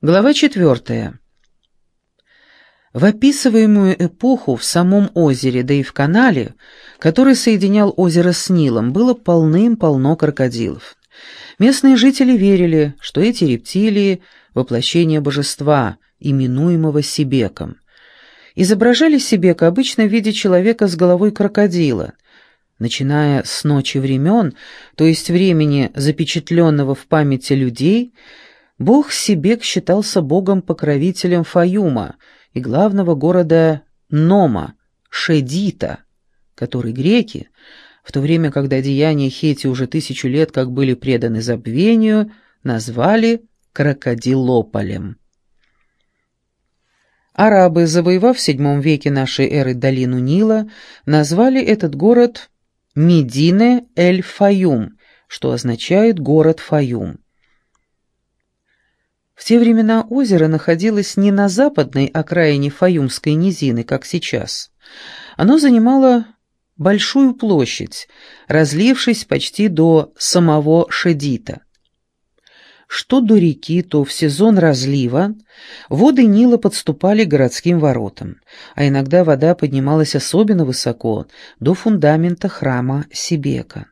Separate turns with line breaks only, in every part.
Глава четвертая. В описываемую эпоху в самом озере, да и в канале, который соединял озеро с Нилом, было полным-полно крокодилов. Местные жители верили, что эти рептилии — воплощение божества, именуемого Сибеком. Изображали Сибека обычно в виде человека с головой крокодила. Начиная с ночи времен, то есть времени, запечатленного в памяти людей — Бог Сибек считался богом-покровителем Фаюма и главного города Нома, Шедита, который греки, в то время, когда деяния Хети уже тысячу лет как были преданы забвению, назвали Крокодилополем. Арабы, завоевав в VII веке нашей эры долину Нила, назвали этот город Медине-эль-Фаюм, что означает «город Фаюм». В те времена озеро находилось не на западной окраине Фаюмской низины, как сейчас. Оно занимало большую площадь, разлившись почти до самого Шедита. Что до реки, то в сезон разлива воды Нила подступали к городским воротам, а иногда вода поднималась особенно высоко, до фундамента храма Сибека.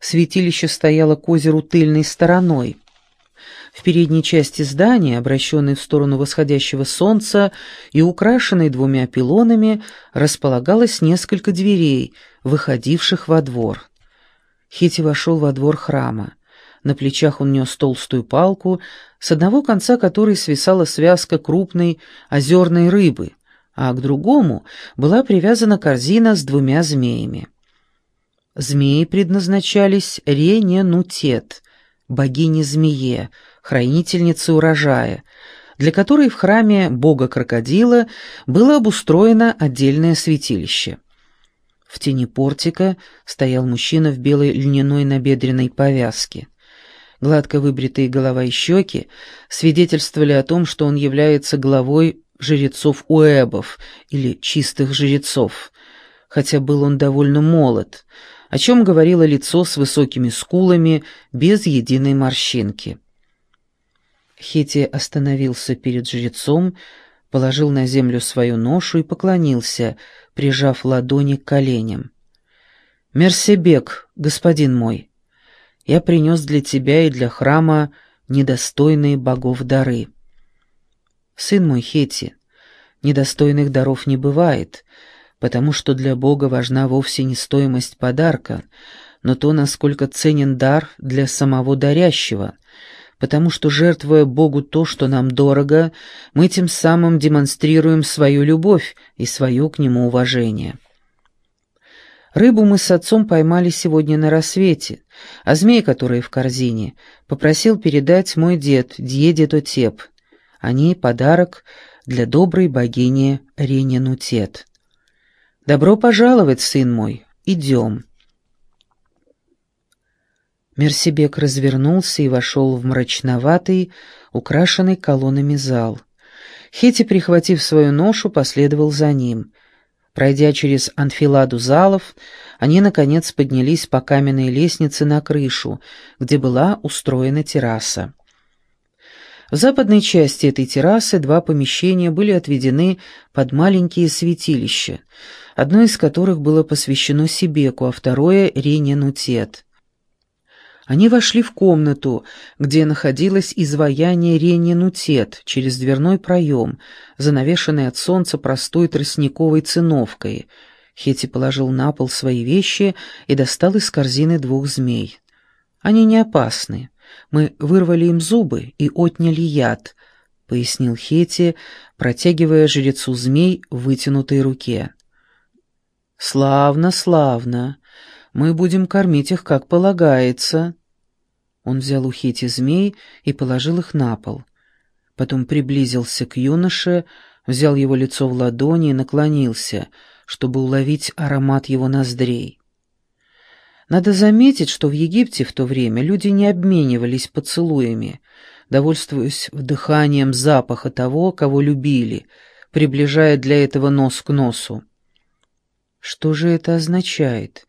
Святилище стояло к озеру тыльной стороной – в передней части здания, обращенной в сторону восходящего солнца и украшенной двумя пилонами, располагалось несколько дверей, выходивших во двор. Хити вошел во двор храма. На плечах он нес толстую палку, с одного конца которой свисала связка крупной озерной рыбы, а к другому была привязана корзина с двумя змеями. Змеи предназначались Рененутет, богине-змее, хранительницы урожая, для которой в храме бога-крокодила было обустроено отдельное святилище. В тени портика стоял мужчина в белой льняной набедренной повязке. Гладко выбритые голова и щеки свидетельствовали о том, что он является главой жрецов-уэбов или чистых жрецов, хотя был он довольно молод, о чем говорило лицо с высокими скулами, без единой морщинки. Хити остановился перед жрецом, положил на землю свою ношу и поклонился, прижав ладони к коленям. «Мерсебек, господин мой, я принес для тебя и для храма недостойные богов дары». «Сын мой Хети, недостойных даров не бывает, потому что для Бога важна вовсе не стоимость подарка, но то, насколько ценен дар для самого дарящего — потому что, жертвуя Богу то, что нам дорого, мы тем самым демонстрируем свою любовь и свое к Нему уважение. Рыбу мы с отцом поймали сегодня на рассвете, а змей, который в корзине, попросил передать мой дед, Дьедетотеп. Они — подарок для доброй богини Рененутет. «Добро пожаловать, сын мой, идем». Мерсибек развернулся и вошел в мрачноватый, украшенный колоннами зал. Хети, прихватив свою ношу, последовал за ним. Пройдя через анфиладу залов, они, наконец, поднялись по каменной лестнице на крышу, где была устроена терраса. В западной части этой террасы два помещения были отведены под маленькие святилища, одно из которых было посвящено Сибеку, а второе — Рене Нутет. Они вошли в комнату, где находилось изваяние Ренинутет через дверной проем, занавешенный от солнца простой тростниковой циновкой. Хети положил на пол свои вещи и достал из корзины двух змей. «Они не опасны. Мы вырвали им зубы и отняли яд», — пояснил Хети, протягивая жрецу змей в вытянутой руке. «Славно, славно. Мы будем кормить их, как полагается». Он взял у Хити змей и положил их на пол. Потом приблизился к юноше, взял его лицо в ладони и наклонился, чтобы уловить аромат его ноздрей. Надо заметить, что в Египте в то время люди не обменивались поцелуями, довольствуясь вдыханием запаха того, кого любили, приближая для этого нос к носу. Что же это означает?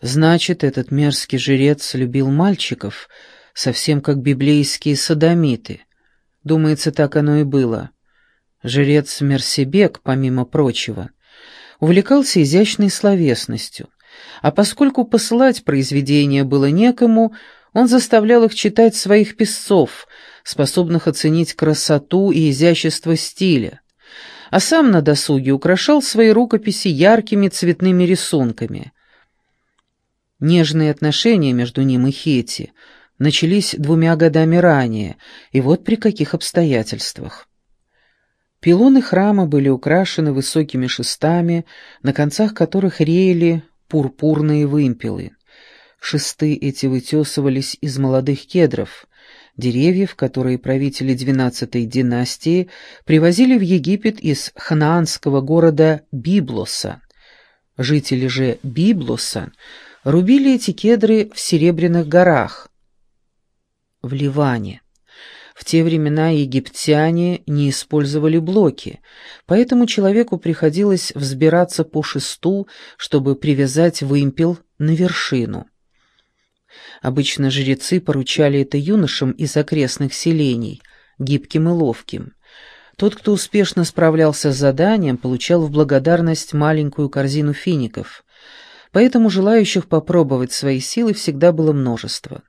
Значит, этот мерзкий жрец любил мальчиков, совсем как библейские садомиты. Думается, так оно и было. Жрец Мерсебек, помимо прочего, увлекался изящной словесностью, а поскольку посылать произведения было некому, он заставлял их читать своих песцов, способных оценить красоту и изящество стиля, а сам на досуге украшал свои рукописи яркими цветными рисунками. Нежные отношения между ним и Хети начались двумя годами ранее, и вот при каких обстоятельствах. Пилоны храма были украшены высокими шестами, на концах которых реяли пурпурные вымпелы. Шесты эти вытесывались из молодых кедров, деревьев, которые правители двенадцатой династии привозили в Египет из ханаанского города Библоса. Жители же Библоса рубили эти кедры в Серебряных горах, в Ливане. В те времена египтяне не использовали блоки, поэтому человеку приходилось взбираться по шесту, чтобы привязать вымпел на вершину. Обычно жрецы поручали это юношам из окрестных селений, гибким и ловким. Тот, кто успешно справлялся с заданием, получал в благодарность маленькую корзину фиников. Поэтому желающих попробовать свои силы всегда было множество.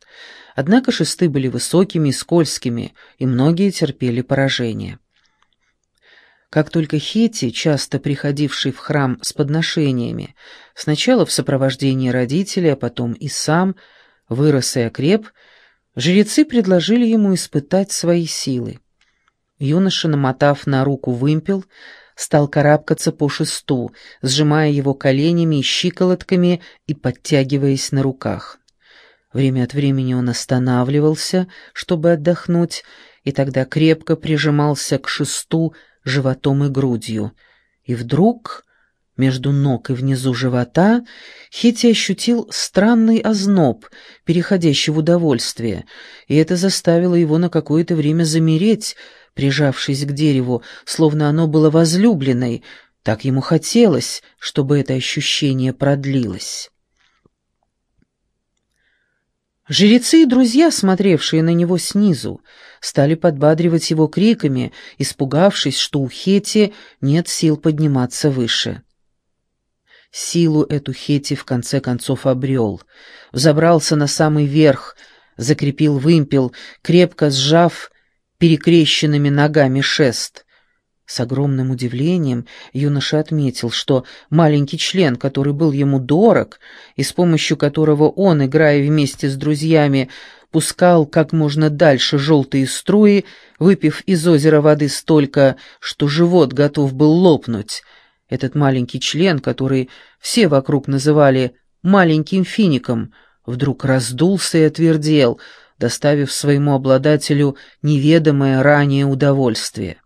Однако шесты были высокими и скользкими, и многие терпели поражение. Как только Хети, часто приходивший в храм с подношениями, сначала в сопровождении родителей, а потом и сам, вырос и окреп, жрецы предложили ему испытать свои силы. Юноша, намотав на руку вымпел, стал карабкаться по шесту, сжимая его коленями и щиколотками и подтягиваясь на руках. Время от времени он останавливался, чтобы отдохнуть, и тогда крепко прижимался к шесту животом и грудью. И вдруг между ног и внизу живота Хити ощутил странный озноб, переходящий в удовольствие, и это заставило его на какое-то время замереть, прижавшись к дереву, словно оно было возлюбленной, так ему хотелось, чтобы это ощущение продлилось. Жрецы и друзья, смотревшие на него снизу, стали подбадривать его криками, испугавшись, что у Хети нет сил подниматься выше. Силу эту Хети в конце концов обрел, взобрался на самый верх, закрепил вымпел, крепко сжав перекрещенными ногами шест. С огромным удивлением юноша отметил, что маленький член, который был ему дорог, и с помощью которого он, играя вместе с друзьями, пускал как можно дальше желтые струи, выпив из озера воды столько, что живот готов был лопнуть, этот маленький член, который все вокруг называли «маленьким фиником», вдруг раздулся и отвердел, доставив своему обладателю неведомое ранее удовольствие.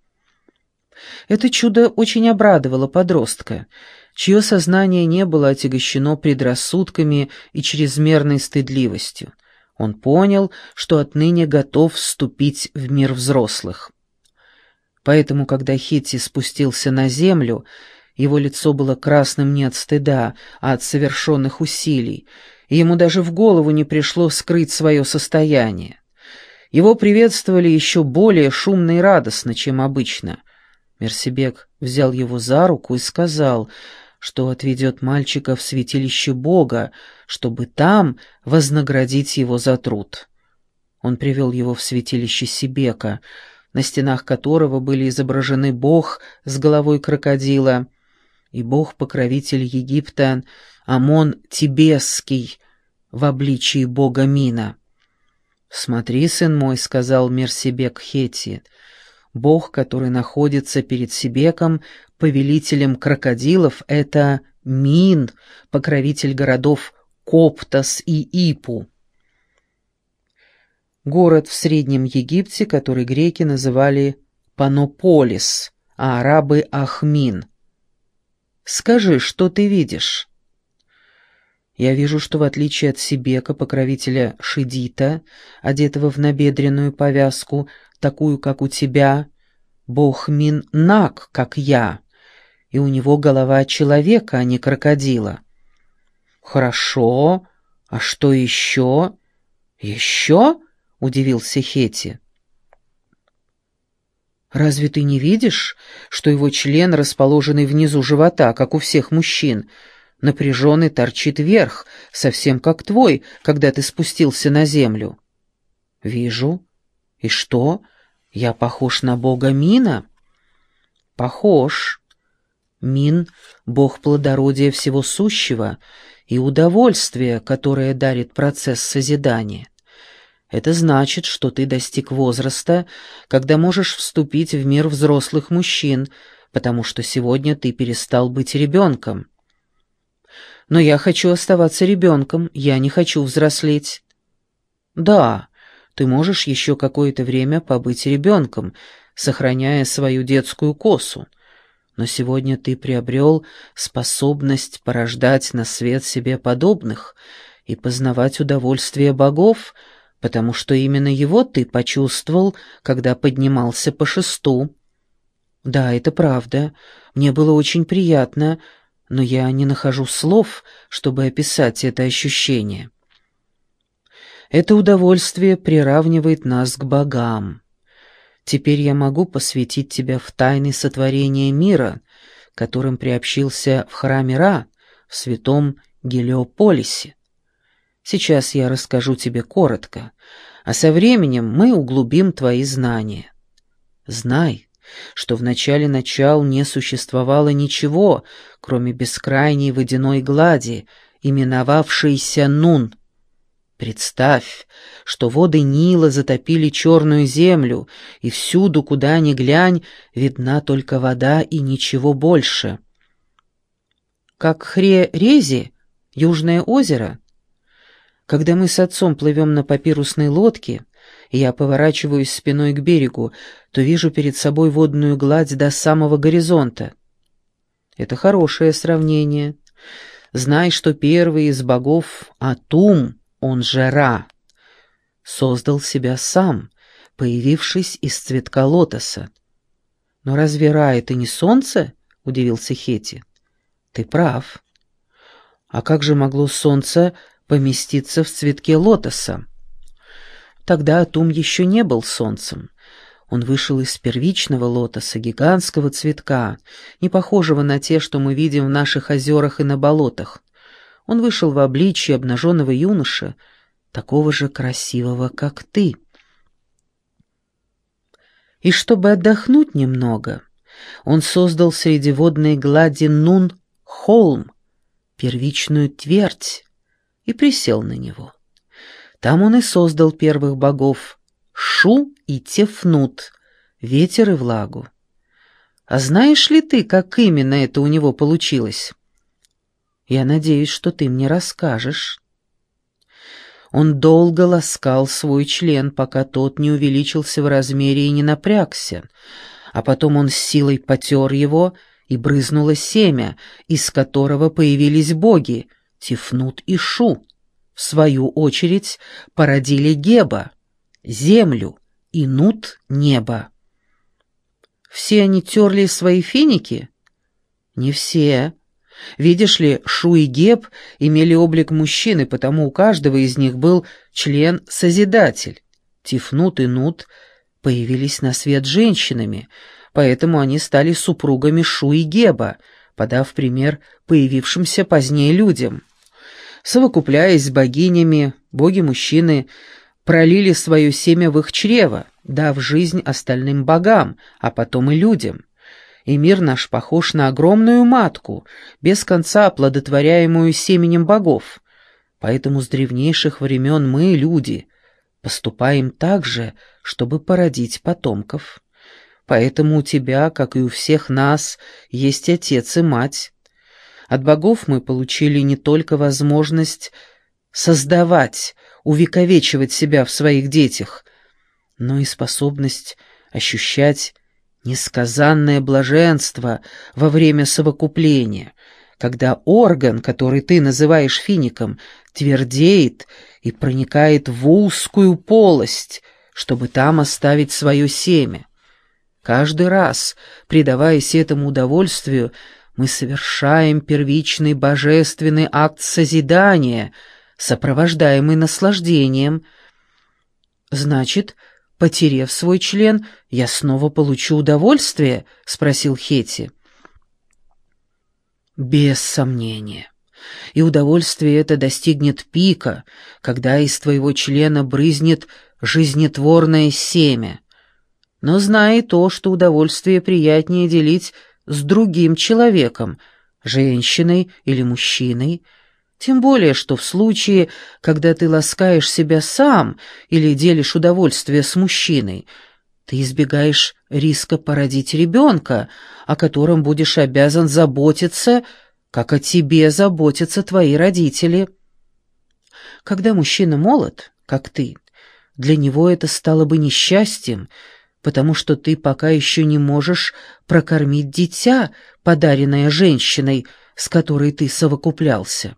Это чудо очень обрадовало подростка, чье сознание не было отягощено предрассудками и чрезмерной стыдливостью. Он понял, что отныне готов вступить в мир взрослых. Поэтому, когда Хитти спустился на землю, его лицо было красным не от стыда, а от совершенных усилий, ему даже в голову не пришло скрыть свое состояние. Его приветствовали еще более шумно и радостно, чем обычно. Мерсибек взял его за руку и сказал, что отведет мальчика в святилище Бога, чтобы там вознаградить его за труд. Он привел его в святилище Сибека, на стенах которого были изображены бог с головой крокодила — и бог-покровитель Египта Амон Тибесский в обличии бога Мина. «Смотри, сын мой», — сказал Мерсибек Хети, — «бог, который находится перед Сибеком, повелителем крокодилов, это Мин, покровитель городов Коптас и Ипу». Город в Среднем Египте, который греки называли Панополис, а арабы — Ахмин — Скажи, что ты видишь?» Я вижу, что в отличие от Сибека, покровителя Шидита, одетого в набедренную повязку, такую, как у тебя, бог Мин наг, как я, и у него голова человека, а не крокодила. Хорошо, а что еще? Еще? — удивился Хети. Разве ты не видишь, что его член, расположенный внизу живота, как у всех мужчин, напряженный торчит вверх, совсем как твой, когда ты спустился на землю? Вижу. И что? Я похож на бога Мина? Похож. Мин — бог плодородия всего сущего и удовольствия, которое дарит процесс созидания. Это значит, что ты достиг возраста, когда можешь вступить в мир взрослых мужчин, потому что сегодня ты перестал быть ребенком. Но я хочу оставаться ребенком, я не хочу взрослеть. Да, ты можешь еще какое-то время побыть ребенком, сохраняя свою детскую косу. Но сегодня ты приобрел способность порождать на свет себе подобных и познавать удовольствие богов — потому что именно его ты почувствовал, когда поднимался по шесту. Да, это правда. Мне было очень приятно, но я не нахожу слов, чтобы описать это ощущение. Это удовольствие приравнивает нас к богам. Теперь я могу посвятить тебя в тайны сотворения мира, которым приобщился в храме Ра, в святом Гелиополисе. Сейчас я расскажу тебе коротко, а со временем мы углубим твои знания. Знай, что в начале начал не существовало ничего, кроме бескрайней водяной глади, именовавшейся Нун. Представь, что воды Нила затопили черную землю, и всюду, куда ни глянь, видна только вода и ничего больше. Как Хре-Рези, Южное озеро — когда мы с отцом плывем на папирусной лодке, я поворачиваюсь спиной к берегу, то вижу перед собой водную гладь до самого горизонта. Это хорошее сравнение. Знай, что первый из богов Атум, он же Ра, создал себя сам, появившись из цветка лотоса. «Но разве Ра — это не солнце?» — удивился Хети. «Ты прав. А как же могло солнце поместиться в цветке лотоса. Тогда Атум еще не был солнцем. Он вышел из первичного лотоса, гигантского цветка, не похожего на те, что мы видим в наших озерах и на болотах. Он вышел в обличье обнаженного юноши, такого же красивого, как ты. И чтобы отдохнуть немного, он создал среди водной глади Нун холм, первичную твердь, и присел на него. Там он и создал первых богов — Шу и Тефнут, ветер и влагу. А знаешь ли ты, как именно это у него получилось? Я надеюсь, что ты мне расскажешь. Он долго ласкал свой член, пока тот не увеличился в размере и не напрягся, а потом он с силой потер его, и брызнуло семя, из которого появились боги — Тифнут и Шу, в свою очередь, породили Геба, землю, и Нут — небо. Все они терли свои финики? Не все. Видишь ли, Шу и Геб имели облик мужчины, потому у каждого из них был член-созидатель. Тифнут и Нут появились на свет женщинами, поэтому они стали супругами Шу и Геба, подав пример появившимся позднее людям. Совокупляясь с богинями, боги-мужчины пролили свое семя в их чрево, дав жизнь остальным богам, а потом и людям. И мир наш похож на огромную матку, без конца оплодотворяемую семенем богов. Поэтому с древнейших времен мы, люди, поступаем так же, чтобы породить потомков. Поэтому у тебя, как и у всех нас, есть отец и мать. От богов мы получили не только возможность создавать, увековечивать себя в своих детях, но и способность ощущать несказанное блаженство во время совокупления, когда орган, который ты называешь фиником, твердеет и проникает в узкую полость, чтобы там оставить свое семя. Каждый раз, предаваясь этому удовольствию, мы совершаем первичный божественный акт созидания, сопровождаемый наслаждением. Значит, потерев свой член, я снова получу удовольствие?» — спросил Хети. «Без сомнения. И удовольствие это достигнет пика, когда из твоего члена брызнет жизнетворное семя. Но знай то, что удовольствие приятнее делить с другим человеком, женщиной или мужчиной, тем более, что в случае, когда ты ласкаешь себя сам или делишь удовольствие с мужчиной, ты избегаешь риска породить ребенка, о котором будешь обязан заботиться, как о тебе заботятся твои родители. Когда мужчина молод, как ты, для него это стало бы несчастьем, потому что ты пока еще не можешь прокормить дитя, подаренное женщиной, с которой ты совокуплялся.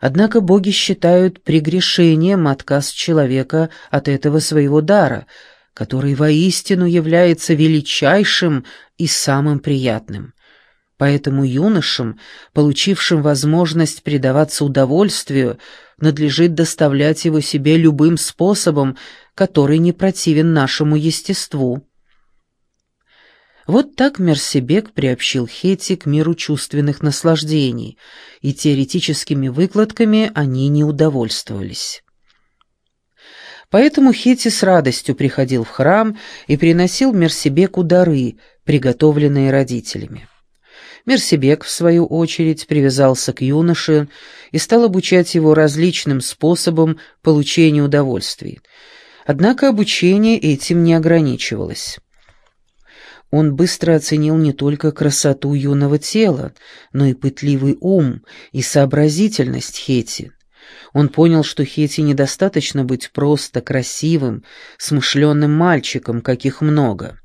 Однако боги считают прегрешением отказ человека от этого своего дара, который воистину является величайшим и самым приятным. Поэтому юношам, получившим возможность предаваться удовольствию, надлежит доставлять его себе любым способом, который не противен нашему естеству. Вот так Мерсебек приобщил Хети к миру чувственных наслаждений, и теоретическими выкладками они не удовольствовались. Поэтому Хети с радостью приходил в храм и приносил Мерсебеку дары, приготовленные родителями. Мерсебек, в свою очередь, привязался к юноше и стал обучать его различным способам получения удовольствий. Однако обучение этим не ограничивалось. Он быстро оценил не только красоту юного тела, но и пытливый ум и сообразительность Хети. Он понял, что Хети недостаточно быть просто красивым, смышленным мальчиком, каких много.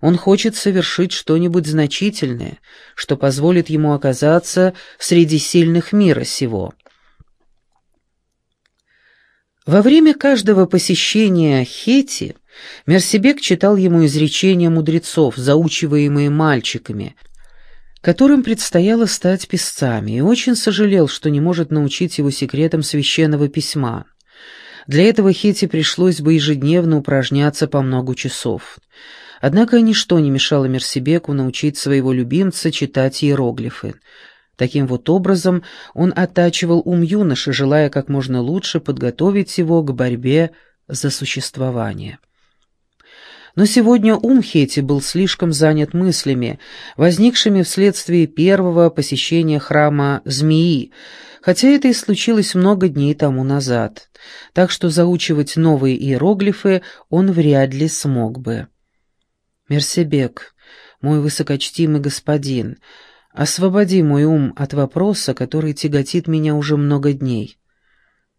Он хочет совершить что-нибудь значительное, что позволит ему оказаться среди сильных мира сего. Во время каждого посещения Хети Мерсибек читал ему изречения мудрецов, заучиваемые мальчиками, которым предстояло стать писцами, и очень сожалел, что не может научить его секретам священного письма. Для этого Хете пришлось бы ежедневно упражняться по много часов. Однако ничто не мешало Мерсибеку научить своего любимца читать иероглифы. Таким вот образом он оттачивал ум юноши, желая как можно лучше подготовить его к борьбе за существование. Но сегодня ум Хети был слишком занят мыслями, возникшими вследствие первого посещения храма Змеи, хотя это и случилось много дней тому назад, так что заучивать новые иероглифы он вряд ли смог бы. «Мерсебек, мой высокочтимый господин, освободи мой ум от вопроса, который тяготит меня уже много дней».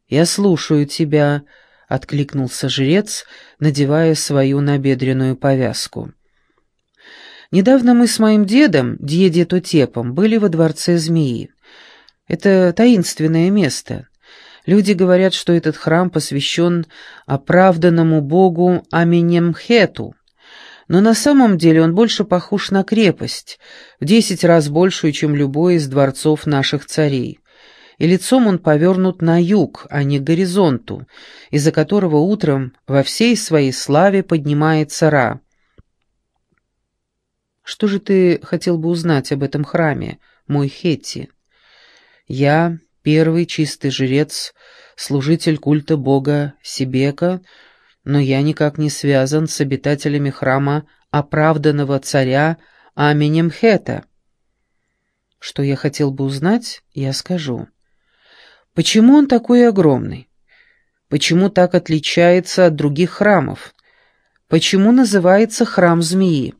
«Я слушаю тебя», — откликнулся жрец, надевая свою набедренную повязку. «Недавно мы с моим дедом, Дьедетотепом, были во дворце змеи. Это таинственное место. Люди говорят, что этот храм посвящен оправданному богу Аменемхету, но на самом деле он больше похож на крепость, в десять раз большую, чем любой из дворцов наших царей и лицом он повернут на юг, а не к горизонту, из-за которого утром во всей своей славе поднимается Ра. Что же ты хотел бы узнать об этом храме, мой Хетти? Я, первый чистый жрец, служитель культа бога Сибека, но я никак не связан с обитателями храма оправданного царя Аменемхета. Что я хотел бы узнать, я скажу. Почему он такой огромный? Почему так отличается от других храмов? Почему называется храм змеи?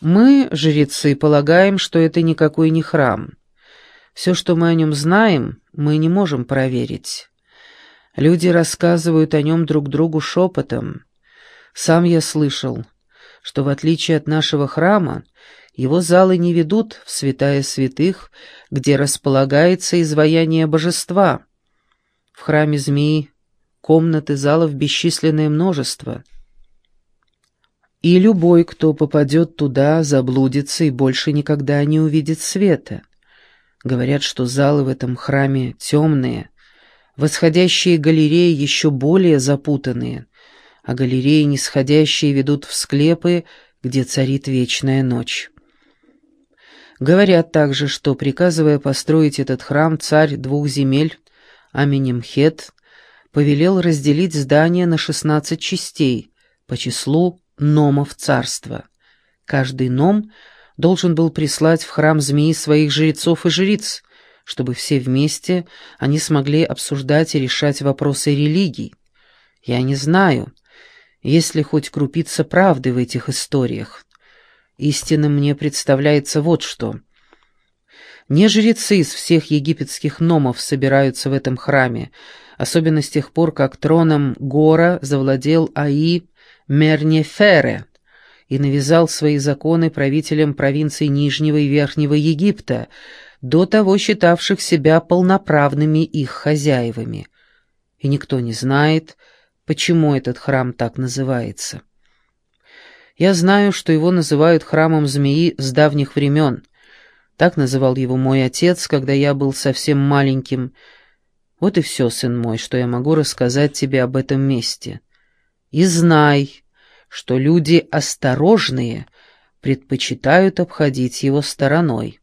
Мы, жрецы, полагаем, что это никакой не храм. Все, что мы о нем знаем, мы не можем проверить. Люди рассказывают о нем друг другу шепотом. Сам я слышал, что в отличие от нашего храма, его залы не ведут в святая святых, где располагается изваяние божества. В храме змеи комнаты залов бесчисленное множество. И любой, кто попадет туда, заблудится и больше никогда не увидит света. Говорят, что залы в этом храме темные, Восходящие галереи еще более запутанные, а галереи нисходящие ведут в склепы, где царит вечная ночь. Говорят также, что, приказывая построить этот храм, царь двух земель, Аменемхет, повелел разделить здание на шестнадцать частей по числу номов царства. Каждый ном должен был прислать в храм змеи своих жрецов и жриц, чтобы все вместе они смогли обсуждать и решать вопросы религий. Я не знаю, есть ли хоть крупица правды в этих историях. Истинным мне представляется вот что. Не жрецы из всех египетских номов собираются в этом храме, особенно с тех пор, как троном Гора завладел Аи Мернефере и навязал свои законы правителям провинций Нижнего и Верхнего Египта, до того считавших себя полноправными их хозяевами. И никто не знает, почему этот храм так называется. Я знаю, что его называют храмом змеи с давних времен. Так называл его мой отец, когда я был совсем маленьким. Вот и все, сын мой, что я могу рассказать тебе об этом месте. И знай, что люди осторожные предпочитают обходить его стороной.